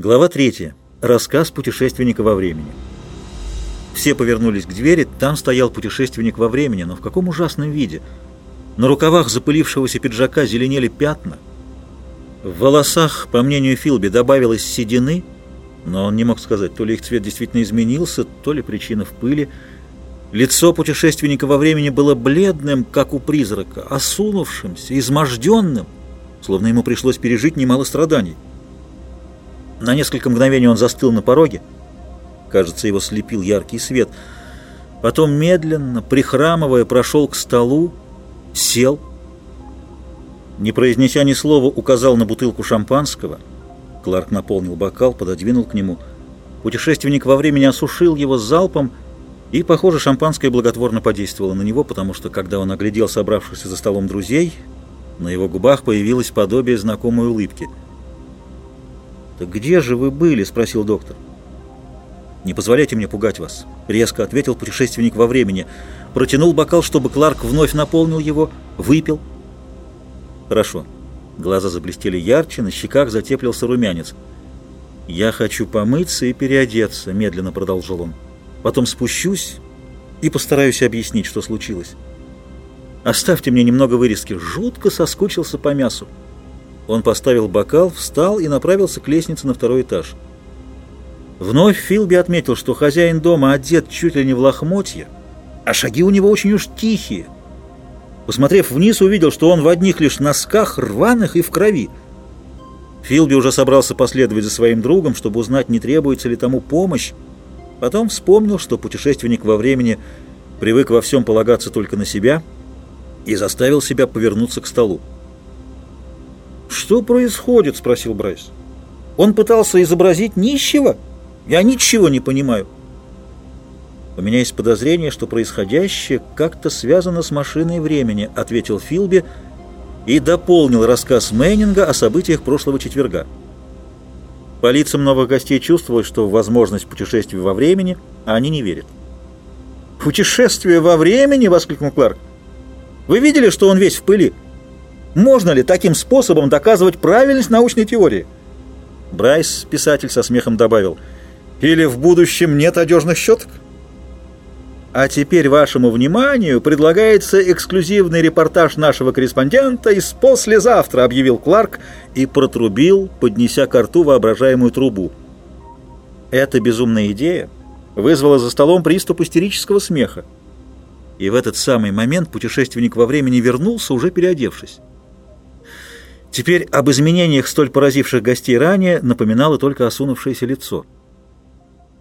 Глава 3. Рассказ путешественника во времени. Все повернулись к двери, там стоял путешественник во времени, но в каком ужасном виде. На рукавах запылившегося пиджака зеленели пятна. В волосах, по мнению Филби, добавилось седины, но он не мог сказать, то ли их цвет действительно изменился, то ли причина в пыли. Лицо путешественника во времени было бледным, как у призрака, осунувшимся, изможденным, словно ему пришлось пережить немало страданий. На несколько мгновений он застыл на пороге. Кажется, его слепил яркий свет. Потом медленно, прихрамывая, прошел к столу, сел. Не произнеся ни слова, указал на бутылку шампанского. Кларк наполнил бокал, пододвинул к нему. Путешественник во времени осушил его залпом, и, похоже, шампанское благотворно подействовало на него, потому что, когда он оглядел собравшихся за столом друзей, на его губах появилось подобие знакомой улыбки — «Так где же вы были?» – спросил доктор. «Не позволяйте мне пугать вас», – резко ответил путешественник во времени. Протянул бокал, чтобы Кларк вновь наполнил его, выпил. «Хорошо». Глаза заблестели ярче, на щеках затеплился румянец. «Я хочу помыться и переодеться», – медленно продолжил он. «Потом спущусь и постараюсь объяснить, что случилось. Оставьте мне немного вырезки. Жутко соскучился по мясу». Он поставил бокал, встал и направился к лестнице на второй этаж. Вновь Филби отметил, что хозяин дома одет чуть ли не в лохмотье, а шаги у него очень уж тихие. Посмотрев вниз, увидел, что он в одних лишь носках, рваных и в крови. Филби уже собрался последовать за своим другом, чтобы узнать, не требуется ли тому помощь. Потом вспомнил, что путешественник во времени привык во всем полагаться только на себя и заставил себя повернуться к столу. «Что происходит?» — спросил Брайс. «Он пытался изобразить нищего? Я ничего не понимаю». «У меня есть подозрение, что происходящее как-то связано с машиной времени», — ответил Филби и дополнил рассказ Мэннинга о событиях прошлого четверга. По лицам новых гостей чувствовалось, что в возможность путешествия во времени они не верят. «Путешествие во времени?» — воскликнул Кларк. «Вы видели, что он весь в пыли?» Можно ли таким способом доказывать правильность научной теории? Брайс, писатель, со смехом добавил, или в будущем нет одежных щеток? А теперь вашему вниманию предлагается эксклюзивный репортаж нашего корреспондента из послезавтра, объявил Кларк и протрубил, поднеся к рту воображаемую трубу. Эта безумная идея вызвала за столом приступ истерического смеха. И в этот самый момент путешественник во времени вернулся, уже переодевшись. Теперь об изменениях, столь поразивших гостей ранее, напоминало только осунувшееся лицо.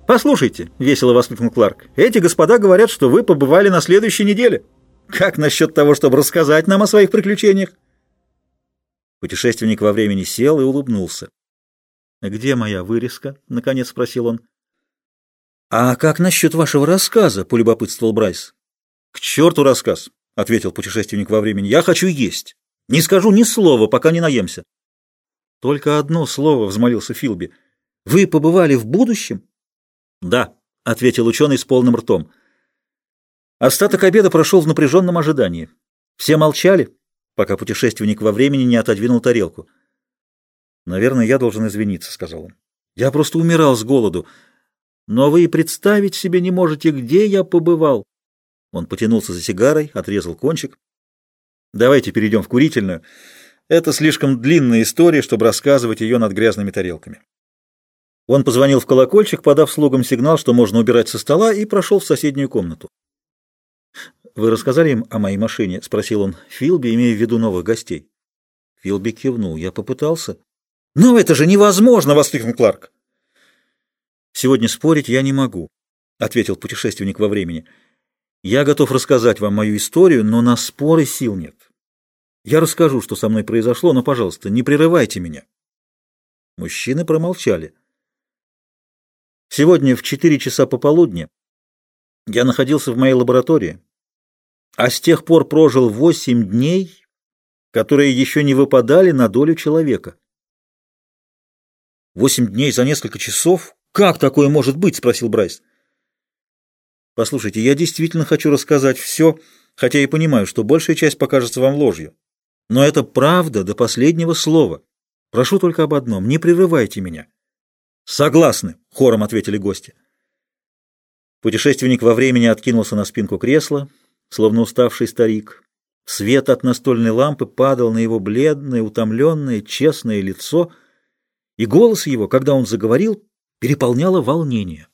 «Послушайте», — весело воскликнул Кларк, — «эти господа говорят, что вы побывали на следующей неделе. Как насчет того, чтобы рассказать нам о своих приключениях?» Путешественник во времени сел и улыбнулся. «Где моя вырезка?» — наконец спросил он. «А как насчет вашего рассказа?» — полюбопытствовал Брайс. «К черту рассказ!» — ответил путешественник во времени. «Я хочу есть!» Не скажу ни слова, пока не наемся. Только одно слово, взмолился Филби. Вы побывали в будущем? Да, ответил ученый с полным ртом. Остаток обеда прошел в напряженном ожидании. Все молчали, пока путешественник во времени не отодвинул тарелку. «Наверное, я должен извиниться», — сказал он. «Я просто умирал с голоду. Но вы и представить себе не можете, где я побывал». Он потянулся за сигарой, отрезал кончик. Давайте перейдем в курительную. Это слишком длинная история, чтобы рассказывать ее над грязными тарелками. Он позвонил в колокольчик, подав слугам сигнал, что можно убирать со стола, и прошел в соседнюю комнату. «Вы рассказали им о моей машине?» — спросил он Филби, имея в виду новых гостей. Филби кивнул. «Я попытался». «Но это же невозможно!» — воскликнул Кларк. «Сегодня спорить я не могу», — ответил путешественник во времени. Я готов рассказать вам мою историю, но на споры сил нет. Я расскажу, что со мной произошло, но, пожалуйста, не прерывайте меня. Мужчины промолчали. Сегодня в четыре часа пополудни я находился в моей лаборатории, а с тех пор прожил восемь дней, которые еще не выпадали на долю человека. «Восемь дней за несколько часов? Как такое может быть?» — спросил Брайс. Послушайте, я действительно хочу рассказать все, хотя и понимаю, что большая часть покажется вам ложью. Но это правда до последнего слова. Прошу только об одном, не прерывайте меня. Согласны, хором ответили гости. Путешественник во времени откинулся на спинку кресла, словно уставший старик. Свет от настольной лампы падал на его бледное, утомленное, честное лицо, и голос его, когда он заговорил, переполняло волнение.